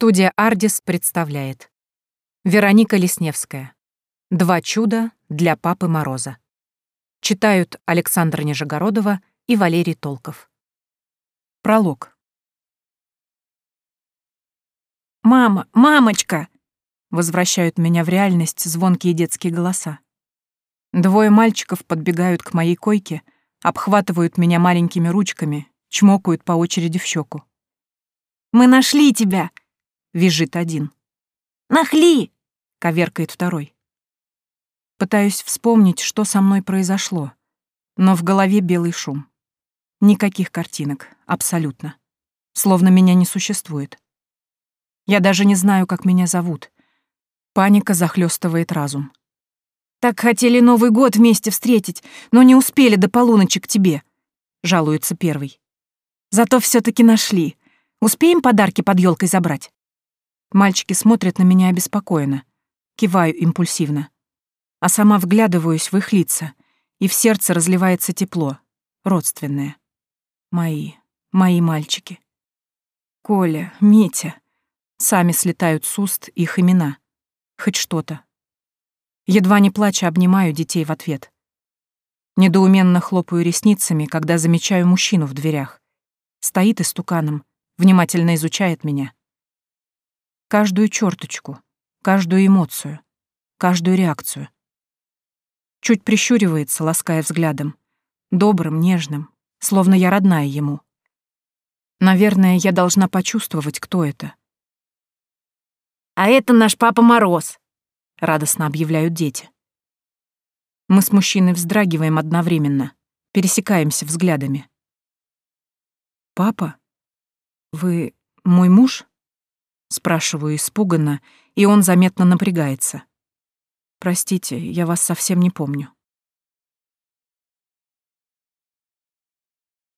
Студия «Ардис» представляет Вероника Лесневская «Два чуда для Папы Мороза». Читают Александра Нижегородова и Валерий Толков. Пролог. «Мама! Мамочка!» Возвращают меня в реальность звонкие детские голоса. Двое мальчиков подбегают к моей койке, обхватывают меня маленькими ручками, чмокают по очереди в щеку. «Мы нашли тебя!» — визжит один. «Нахли!» — коверкает второй. Пытаюсь вспомнить, что со мной произошло, но в голове белый шум. Никаких картинок, абсолютно. Словно меня не существует. Я даже не знаю, как меня зовут. Паника захлестывает разум. «Так хотели Новый год вместе встретить, но не успели до полуночи к тебе», — жалуется первый. «Зато все таки нашли. Успеем подарки под елкой забрать?» Мальчики смотрят на меня обеспокоенно. Киваю импульсивно. А сама вглядываюсь в их лица, и в сердце разливается тепло, родственное. Мои, мои мальчики. Коля, Митя. Сами слетают с уст их имена. Хоть что-то. Едва не плача обнимаю детей в ответ. Недоуменно хлопаю ресницами, когда замечаю мужчину в дверях. Стоит истуканом, внимательно изучает меня. Каждую черточку, каждую эмоцию, каждую реакцию. Чуть прищуривается, лаская взглядом. Добрым, нежным, словно я родная ему. Наверное, я должна почувствовать, кто это. «А это наш Папа Мороз», — радостно объявляют дети. Мы с мужчиной вздрагиваем одновременно, пересекаемся взглядами. «Папа?» «Вы мой муж?» Спрашиваю испуганно, и он заметно напрягается. «Простите, я вас совсем не помню».